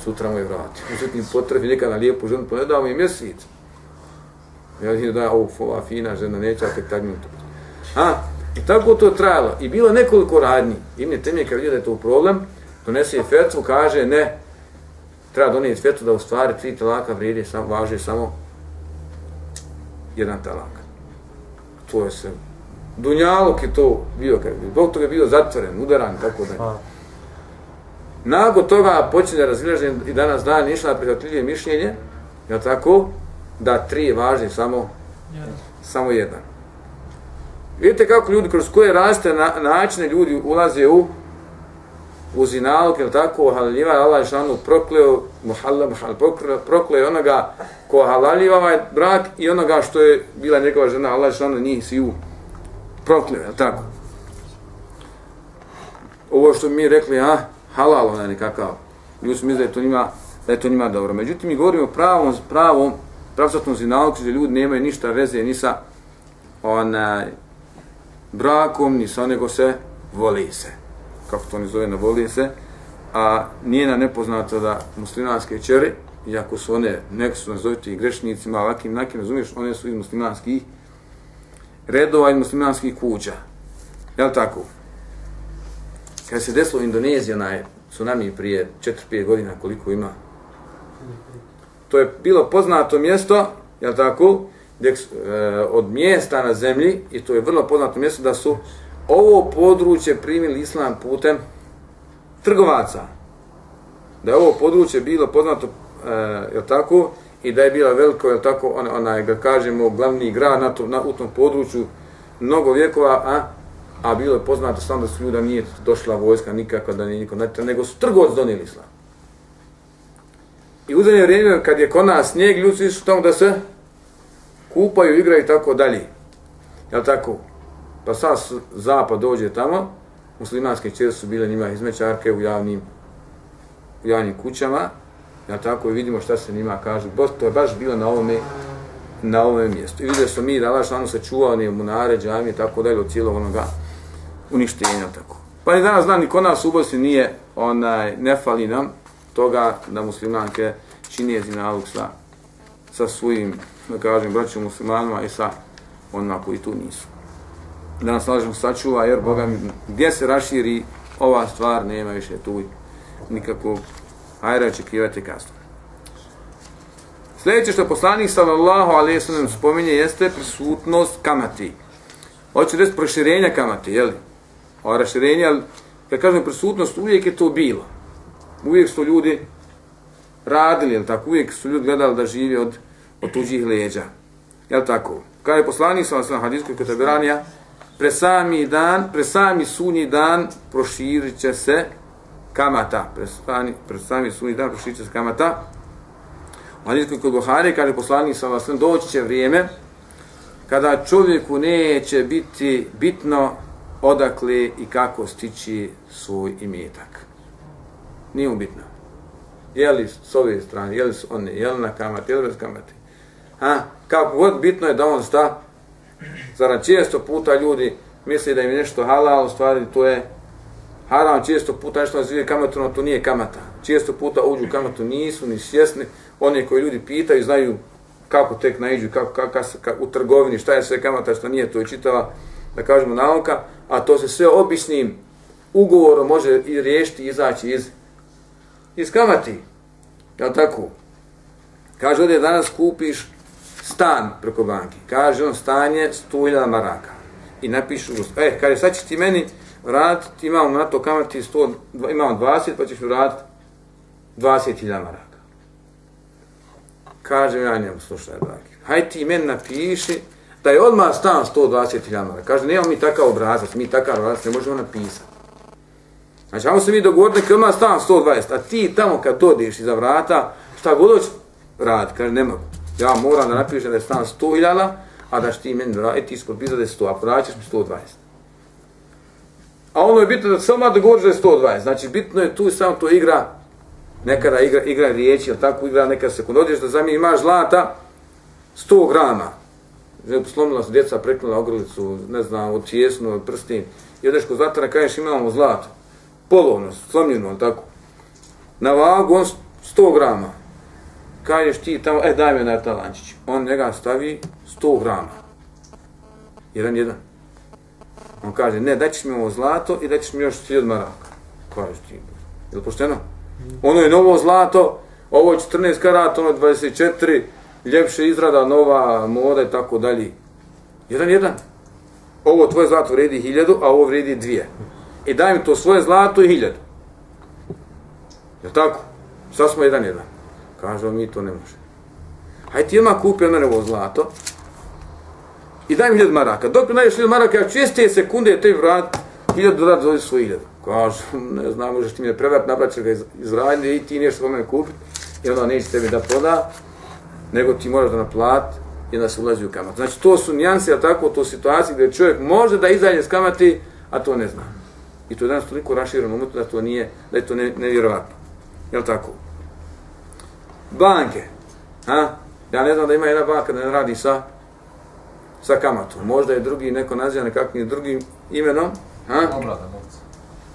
sutra mu je vrati. Međutim, potrebi neka na lijepu ženu, pa ne dao mjesec. Ja vidim da je ova fina žena, neće tek tak minuto. A, i tako to trajalo. I bilo nekoliko radnji. Ime temije kad vidio da je to problem, donese je fetvu, kaže ne, treba donijeti fetvu da u stvari tri talaka vrijedi, sam, važi samo jedan talak. To je se... Dunjaluk je to bio, kad bi, zbog toga je bio zatvoren, udaran, tako da. Nakon toga počinje razilaženje i danas dan išla prihvatljivije mišljenje, je tako, da tri važi samo, samo jedan. Vidite kako ljudi, kroz koje raste na, načine ljudi ulaze u u zinalog, ili tako, halaljiva je Allah šanu prokleo, muhalla, muhalla, prokleo, prokleo onoga ko halaljiva ovaj brak i onoga što je bila njegova žena, Allah šanu njih si u prokleo, je tako? Ovo što mi rekli, a, halal onaj nekakav, ljudi su misli da je to njima, da je to njima dobro. Međutim, mi govorimo o pravom, pravom, pravcatnom zinalog, gdje ljudi nemaju ništa veze ni sa onaj, brakom, ni sa nego se voli se kako to ne zove, ne voli se, a nije na nepoznato da muslimanske čeri, iako su one, neko su nazoviti i grešnicima, ovakvim, nakim, razumiješ, one su iz muslimanskih redova i muslimanskih kuća. Jel tako? Kad se desilo u Indoneziji, onaj tsunami prije 4-5 godina, koliko ima, to je bilo poznato mjesto, jel tako, gdje, e, od mjesta na zemlji, i to je vrlo poznato mjesto da su ovo područje primili islam putem trgovaca. Da je ovo područje bilo poznato, e, je tako, i da je bila veliko, je tako, on, onaj, ga kažemo, glavni grad na, to, na u tom području mnogo vjekova, a, a bilo je poznato samo da su ljuda nije došla vojska nikako, da nije niko nego su trgovac donijeli islam. I u zadnje vrijeme, kad je kod nas snijeg, ljudi su išli tamo da se kupaju, igraju i tako dalje. Jel tako? Pa sad zapad dođe tamo, muslimanske čere su bile njima izmećarke u javnim, u javnim kućama, ja tako i vidimo šta se njima kaže, Bos, to je baš bilo na ovome, na ovome mjestu. I vidjeli smo mi da vaš šanu se čuva, one munare, džamije, tako dalje, od cijelog onoga uništenja, tako. Pa ni danas znam, ni kod nas u Bosni nije, onaj, ne fali nam toga da muslimanke čini zinalog sa, sa svojim, da kažem, braćom muslimanima i sa onima koji tu nisu da nas lažem sačuva, jer Boga mi, gdje se raširi ova stvar, nema više tu nikakvog hajra očekivati kasno. Sljedeće što poslanik sallallahu alaihi sallam spominje jeste prisutnost kamati. Hoće reći proširenja kamati, jel? O raširenja, ali kad kažem prisutnost, uvijek je to bilo. Uvijek su ljudi radili, jel tako? Uvijek su ljudi gledali da žive od, od tuđih leđa. Jel tako? Kada je poslanik sa na sallam hadijskoj kategoranija, pre sami dan, pre sami sunji dan proširit će se kamata. Pre sami, pre sami sunji dan proširit će se kamata. U hadijskoj kod Buhari, kaže poslanik sa vas, doći će vrijeme kada čovjeku neće biti bitno odakle i kako stići svoj imetak. Nije ubitno. Je li s ove strane, je li s one, je li na kamati, je li bez kamati. Ha? Kako god bitno je da on sta, zarad često puta ljudi misli da im je nešto halal, u stvari to je haram, često puta nešto nazivije kamatu, no to nije kamata. Često puta uđu kamatu, nisu ni svjesni, oni koji ljudi pitaju, znaju kako tek naiđu, kako, kako, kako, kako, u trgovini, šta je sve kamata, što nije, to je čitava, da kažemo, nauka, a to se sve običnim ugovorom može i riješiti, izaći iz, iz kamati. Jel tako? Kaže, ovdje danas kupiš stan preko banki. Kaže on stanje 100.000 maraka. I napišu, e, kaže, sad ćeš ti meni vratiti, imamo na to kamati 100, imamo 20, pa ćeš vratiti 20.000 maraka. Kaže, ja njemu, slušaj, dragi, haj ti meni napiši da je odmah stan 120.000 maraka. Kaže, nemamo mi takav obrazac, mi takav obrazac ne možemo napisati. Znači, ajmo se mi dogovoriti neka ima stan 120, a ti tamo kad dodeš iza vrata, šta god hoće radi, kaže, ne mogu. Ja moram da napišem da je stan 100.000, a da ti meni vratiti ispod pisa da je 100, a vraćaš mi 120. A ono je bitno da samo dogovoriš da je 120, znači bitno je tu samo to igra, nekada igra, igra riječi, ili tako igra neka sekund. Odiš da za mi imaš zlata 100 grama, slomila se djeca, preknula ogrlicu, ne znam, od čijesnu, od prstin, i odeš kod zatvora, kažeš imamo zlato, polovno, slomljeno, tako. Na vagu on 100 grama, kažeš ti tamo, e daj me na talančić. On njega stavi 100 grama. Jedan, jedan. On kaže, ne, daćeš mi ovo zlato i daćeš mi još 1000 maraka. Kažeš ti, je li pošteno? Ono je novo zlato, ovo je 14 karata, ono je 24, ljepše izrada, nova moda i tako dalje. Jedan, jedan. Ovo tvoje zlato vredi 1000, a ovo vredi 2. I daj mi to svoje zlato i 1000. Je tako? Sad smo jedan, jedan. Kaže, mi to ne može. Hajde ti ima kupi od mene ovo zlato i daj mi hiljadu maraka. Dok mi najdeš hiljadu maraka, ja česte sekunde te vrat, hiljadu dodat za svoj hiljadu. Kaže, ne znam, možeš ti mi ne prevrat, nabrat ga iz, iz radnje i ti nešto po mene kupiti i onda neće tebi da proda, nego ti moraš da naplati i da se ulazi u kamat. Znači, to su nijanse, a tako, to situacije gdje čovjek može da izađe s kamati, a to ne zna. I to je danas toliko raširano umutno da to nije, da je to ne, nevjerovatno. Jel tako? banke. Ha? Ja ne znam da ima jedna banka da ne radi sa sa kamatom. Možda je drugi neko naziva nekakvim drugim imenom. Ha? Obrada novca.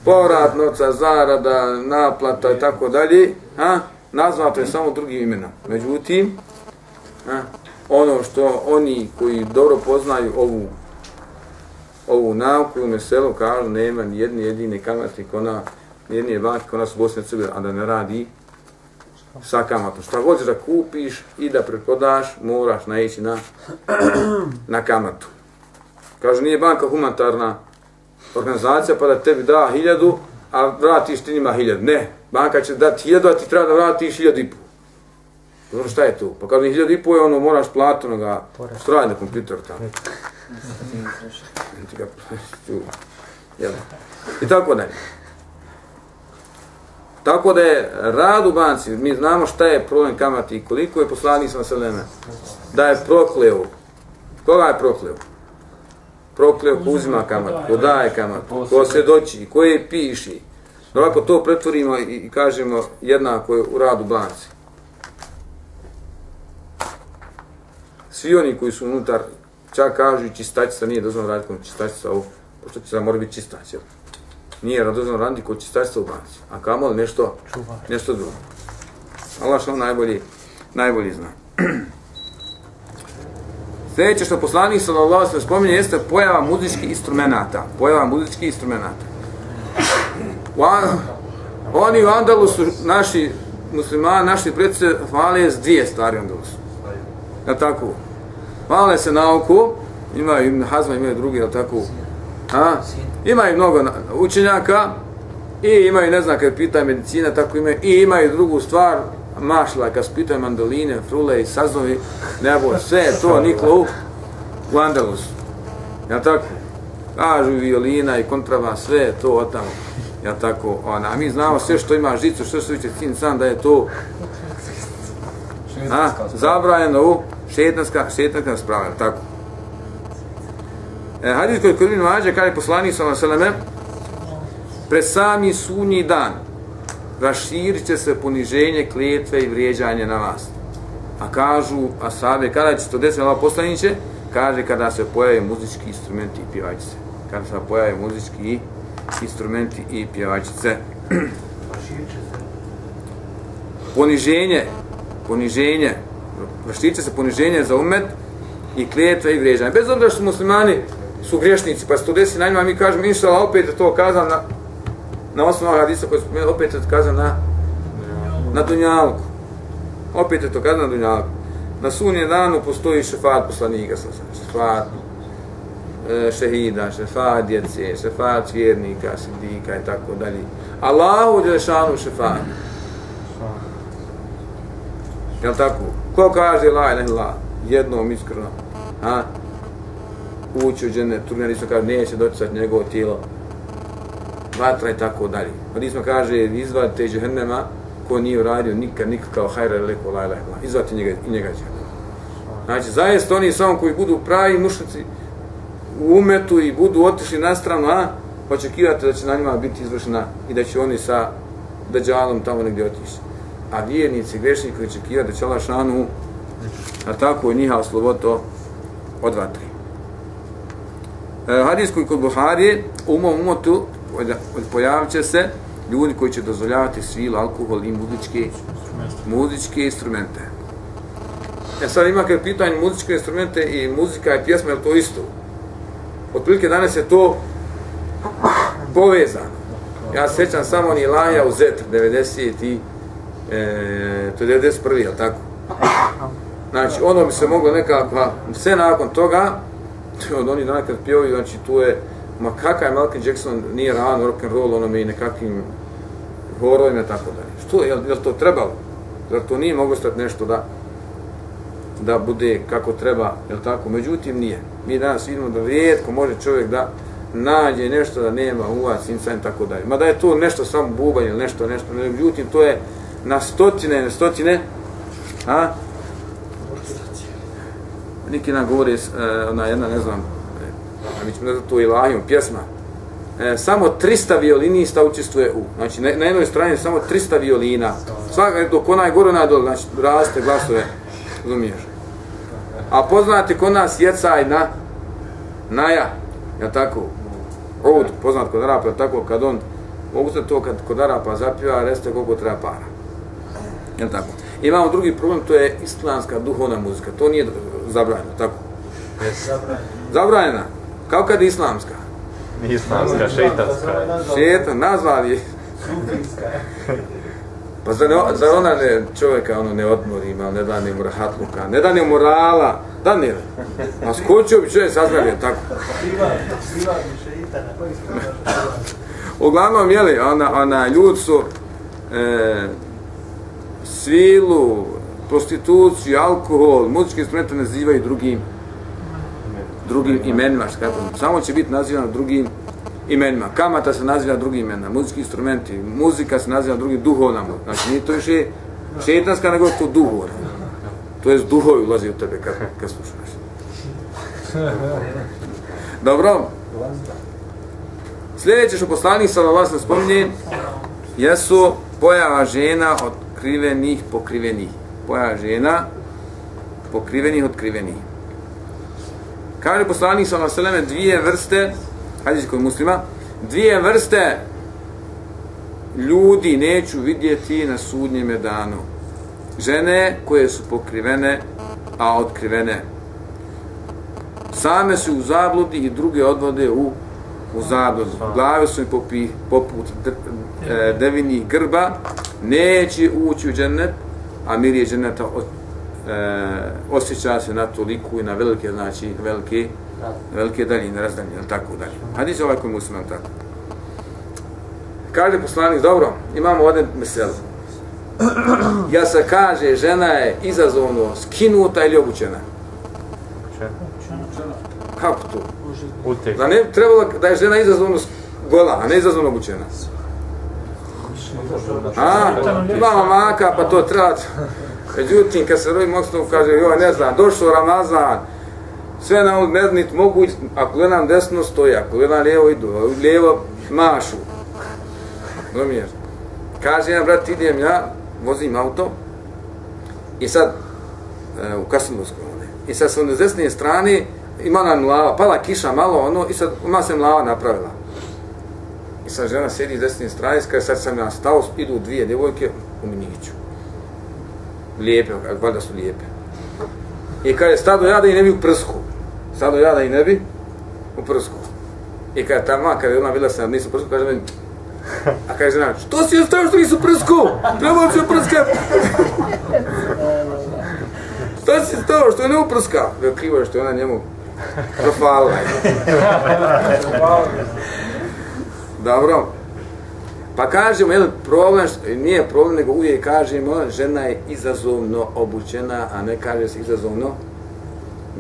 Povrat novca, zarada, naplata i tako dalje. Ha? Nazvato je samo drugim imenom. Međutim, ha? ono što oni koji dobro poznaju ovu ovu nauku u meselu kažu nema ni jedni jedine kamati kona jedne banke kona su Bosne Crbe, a da ne radi sa kamatom. Šta hoćeš da kupiš i da prekodaš, moraš naići na, na kamatu. Kaže, nije banka humanitarna organizacija pa da tebi da hiljadu, a vratiš ti njima hiljadu. Ne, banka će dati hiljadu, a ti treba da vratiš hiljadu i pol. Dobro, šta je tu? Pa kad mi hiljadu i pol je ono, moraš plati onoga, straj na kompjuter tamo. I tako dalje. Tako da je rad u banci, mi znamo šta je problem kamati i koliko je poslanik sa Seleme, da je prokleo. Koga je prokleo? Prokleo ko uzima kamat, ko daje kamat, ko se doći, ko je piši. No ako to pretvorimo i kažemo jednako je u radu banci. Svi oni koji su unutar, čak kažu i čistačica, nije dozvan raditi kao čistačica, ovo, pošto će mora biti čistač, jel? nije radozno randi kod čistačstva u banci. A kamo li nešto, nešto drugo. Allah što najbolji, najbolji zna. Sljedeće što poslanik sallallahu se spominje jeste pojava muzičkih instrumenta. Pojava muzičkih instrumenta. Oni u Andalusu, naši muslimani, naši predsje, hvale s dvije stvari Andalusu. Ja tako? Hvale se nauku, imaju Hazma, imaju drugi, ja tako? A? Imaju mnogo učenjaka i imaju, ne znam, kad pitaju medicina, tako imaju, i imaju drugu stvar, mašla, kad se pitaju mandoline, frule i saznovi, nebo, sve to niklo u, u Andalus. Ja tako? Kažu violina i kontrava, sve to od tamo. Ja tako, ona, a mi znamo sve što ima žicu, što se viće cin sam, da je to A, zabranjeno u šetanska, šetanska sprava, tako? E, hadis koji kod kaže poslanik sallallahu alejhi ve selleme, pred sami sunji dan raširit će se poniženje, klijetve i vrijeđanje na vas. A kažu asabe, kada će se to desiti Allah poslaniće, kaže kada se pojave muzički instrumenti i pjevačice. Kada se pojave muzički instrumenti i pjevačice. Poniženje, poniženje, raširit se poniženje za umet i klijetve i vrijeđanje. Bez obzira što su muslimani su griješnici, pa se to desi na njima, mi kažemo, inšala, opet je to kazam na, na osnovu hadisa koji smo opet je to kazam na, na Dunjalku. Opet je to kazam na Dunjalku. Na sunje danu postoji šefat poslanika, šefat e, šehida, šefat djece, šefat vjernika, sidika i tako dalje. Allahu Đelešanu šefat. Jel tako? Ko kaže la ilaha illallah? Jednom iskreno. Ha? ući u džene, turne nismo kaže, neće doticati njegovo tijelo, vatra i tako dalje. Pa nismo kaže, izvadite iz džehennema, ko nije uradio nikad, nikakav kao hajra ili leko, ilaha lajla, izvadite njega, i njega džehennema. Znači, zaista oni samo koji budu pravi mušnici u umetu i budu otišli na stranu, a očekivate da će na njima biti izvršena i da će oni sa dađalom tamo negdje otići. A vjernici, koji očekivati da će Allah šanu, a tako i njiha osloboto od vatri. E, hadis koji kod Buhari, u mom umotu pojavit će se ljudi koji će dozvoljavati svil, alkohol i muzičke, muzičke instrumente. E sad ima kad pitanje muzičke instrumente i muzika i pjesma, je to isto? Otprilike danas je to povezano. Ja sećam samo ni Laja u Zetr, 90 i e, to je 91. je tako? Znači, ono bi se moglo nekako, sve nakon toga, od onih dana kad pjevaju, znači tu je, ma kakav je Malcolm Jackson, nije rano rock and roll, onome i nekakvim horovima, tako dalje. Što, je, je to trebalo? Zar to nije moglo stati nešto da da bude kako treba, je tako? Međutim, nije. Mi danas vidimo da rijetko može čovjek da nađe nešto da nema uvac, insa i tako dalje. Ma da je to nešto samo bubanj ili nešto, nešto, međutim, to je na stotine, na stotine, a, neki nam govori, uh, ona jedna, ne znam, e, a mi ćemo ne to ilahijom, pjesma, e, samo 300 violinista učestvuje u, znači na, na jednoj strani samo 300 violina, svaka dok ona je gore nadol, znači raste glasove, razumiješ. A poznate kod nas jecaj na naja, ja tako, Ovud, poznat kod Arapa, tako, kad on, mogu se to kad kod Arapa zapjeva, reste koliko treba para. Jel tako? Imamo drugi problem, to je islamska duhovna muzika. To nije zabranjeno, tako? Zabranjena. Zabranjena. Kao kad je islamska? Islamska, šeitanska. Šeitan, nazvali je. Pa zar, ne, zar ona ne, čovjeka ono ne odmori, ima, ne da ne mora hatluka, ne da ne morala, da ne. A skočio bi čovjek sazvali, tako? Uglavnom, jeli, ona, ona, ljud su e, svilu, prostituciju, alkohol, muzičke instrumente nazivaju drugim drugim imenima, što samo će biti nazivano drugim imenima. Kamata se naziva drugim imenima, muzički instrumenti, muzika se naziva drugim duhovnama. Znači nije to više šetanska, nego to duhovna. To je duhovi ulazi u tebe kad, kad slušaš. Dobro. Sljedeće što poslanik sa vas ne spominje jesu pojava žena od krivenih pokrivenih pojava žena pokrivenih od krivenih. Kaže poslanik sa Vaseleme dvije vrste, hajde kod muslima, dvije vrste ljudi neću vidjeti na sudnjem danu. Žene koje su pokrivene, a otkrivene. Same su u zabludi i druge odvode u, u zabludu. Glave su im popi, poput e, devinih grba, neće ući u džennet, a mir je dženeta od, e, osjeća se na toliku i na velike, znači velike, velike daljine, razdanje, ili tako dalje. Hadi se ovaj koji musliman tako. Kaže poslanik, dobro, imamo ovdje mesel. Ja se kaže, žena je izazovno skinuta ili obučena. Kako to? Da ne trebalo da je žena izazovno gola, a ne izazovno obučena. A, dva mamaka, pa to treba Međutim, kad se rovi osnovu, kaže, joj, ne znam, došao Ramazan, sve na ovom mednit mogu, ako gledam desno stoji, ako gledam lijevo idu, lijevo mašu. Razumiješ? Kaže jedan brat, idem ja, vozim auto, i sad, e, u Kasimovskoj, i sad sam na desne strane, ima nam lava, pala kiša malo, ono, i sad ima se mlava napravila. I sad žena sjedi s desne strane, kada sad sam ja stao, idu dvije djevojke u miniću. Lijepe, valjda su lijepe. I kada je stado ja da i ne bi u prsku. Stado ja da i ne bi u prsku. I kada je ta kada je ona videla sam, nisu u prsku, kaže meni, a kaže žena, što si ostao što nisu u prsku? Ću u prske. Što si stao što je ne u prska? Krivo je što je ona njemu profala. Dobro. Pa kažemo, jel, problem, nije problem, nego uvijek kažemo, žena je izazovno obučena, a ne kaže se izazovno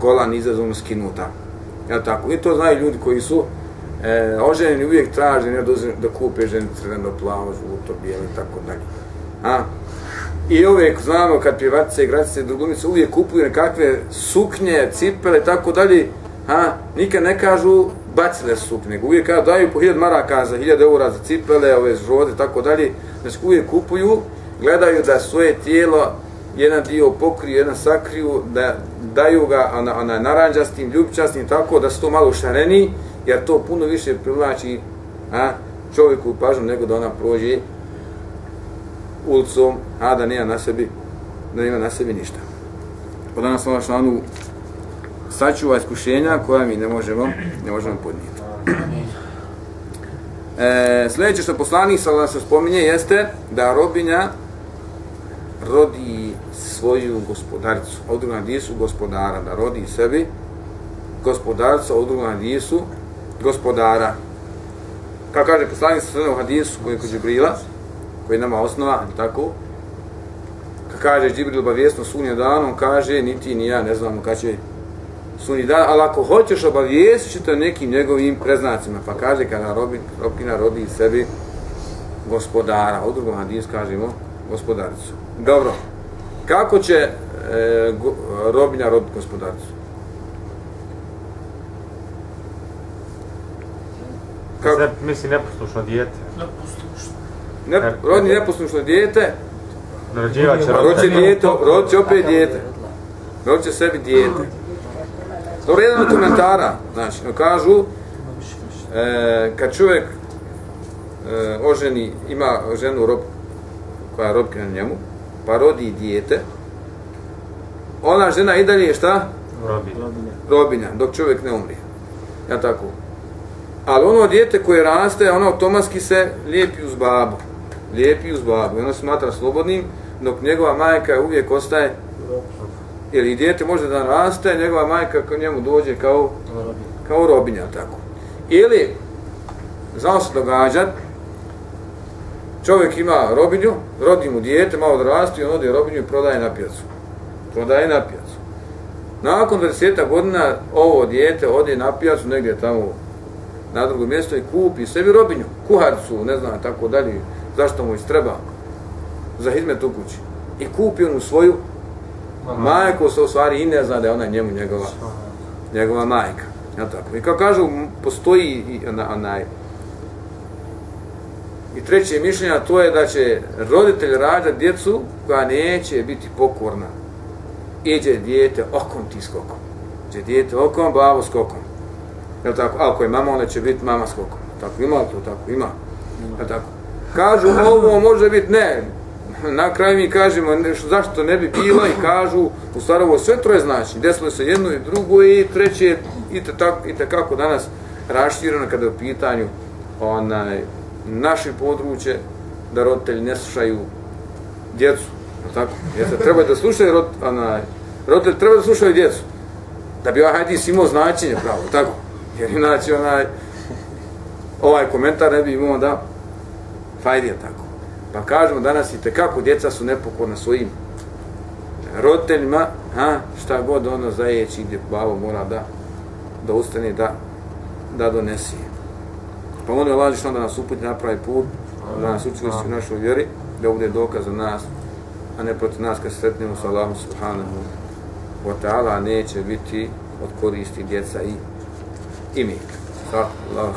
golan, izazovno skinuta. Jel tako? I to znaju ljudi koji su e, oženjeni, uvijek traže ne, da, da kupe žene crveno, plavo, žuto, bijelo i tako dalje. A? I uvijek znamo kad pjevatice, igračice, drugumice uvijek kupuju nekakve suknje, cipele i tako dalje, a nikad ne kažu bacile su nego uvijek kada daju po 1000 maraka za 1000 eura za cipele, ove žrode, tako dalje, znači uvijek kupuju, gledaju da svoje tijelo jedan dio pokriju, jedan sakriju, da daju ga ona, ona naranđastim, ljubčastim, tako da su to malo šareni, jer to puno više privlači a, čovjeku pažnju nego da ona prođe ulicom, a da nema na sebi, da nema na sebi ništa. Pa danas sam šanu sačuva iskušenja koja mi ne možemo, ne možemo podnijeti. E, sljedeće što poslanik sa se spominje jeste da robinja rodi svoju gospodaricu, od drugog hadisu gospodara, da rodi sebi gospodarca, od drugog hadisu gospodara. Kao kaže poslanik sa u hadisu koji je kod Džibrila, koji je nama osnova, tako, kako kaže Džibril obavijesno sunje danom, kaže, niti ni ja ne znamo kada će sunji dan, ali ako hoćeš obavijestit ćete nekim njegovim preznacima, pa kaže kada robin, robina rodi sebi gospodara, u drugom hadis kažemo gospodaricu. Dobro, kako će e, go, robinja roditi gospodaricu? Kako? Ne, misli neposlušno dijete. Ne, rodni neposlušno dijete, Rođivaće rodit će dijete, rodit će opet dijete. Će sebi dijete. Dobro, jedan od komentara, znači, kažu, e, kad čovjek e, oženi, ima ženu rob, koja je robka na njemu, pa rodi dijete, ona žena i dalje je šta? Robinja. Robinja, dok čovjek ne umri. Ja tako. Ali ono dijete koje raste, ono automatski se lijepi uz babu. Lijepi uz babu. I ono smatra slobodnim, dok njegova majka uvijek ostaje ili dijete može da raste, njegova majka k njemu dođe kao, kao robinja, tako. Ili, znao se događat, čovjek ima robinju, rodi mu dijete, malo da raste, on ode robinju i prodaje na pijacu. Prodaje na pijacu. Nakon 20 godina ovo dijete ode na pijacu negdje tamo na drugo mjesto i kupi sebi robinju, kuharcu, ne znam, tako dalje, zašto mu istreba za hizmet u kući. I kupi onu svoju majku se u stvari i ne zna da je ona njemu njegova, njegova majka. Ja tako. I kao kažu, postoji i onaj i treće mišljenje, to je da će roditelj rađati djecu koja neće biti pokorna. Iđe dijete okom ti skokom. Iđe dijete okom, bavo skokom. Jel tako? Ako je mama, onda će biti mama skokom. Tako, ima to tako? Ima. Jel tako? Kažu, ovo može biti, ne, na kraju mi kažemo nešto, zašto ne bi pila i kažu u Sarajevo sve troje znači desilo se jedno i drugo i treće i te, tako, i te kako danas raširano kada je u pitanju onaj, naše područje da roditelji ne slušaju djecu tako? Jeste, treba da slušaju rod, onaj, roditelji treba da slušaju djecu da bi ovaj hadis imao značenje pravo tako? jer inače onaj ovaj komentar ne bi imao da fajdija tako Pa kažemo danas i tekako djeca su nepokorna svojim roditeljima, ha, šta god ono zajeći gdje babo mora da da ustane da da donesi. Pa onda je što da nas uputi na pravi put, da nas učilisti u našoj vjeri, da bude dokaz za nas, a ne protiv nas kad sretnemo sa Allahom subhanahu wa ta'ala, neće biti od koristi djeca i i mi. Sa Allah.